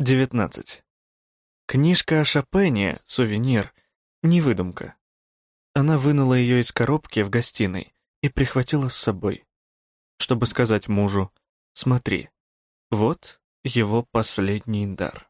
19. Книжка о Шопене, сувенир, не выдумка. Она вынула ее из коробки в гостиной и прихватила с собой, чтобы сказать мужу «Смотри, вот его последний дар».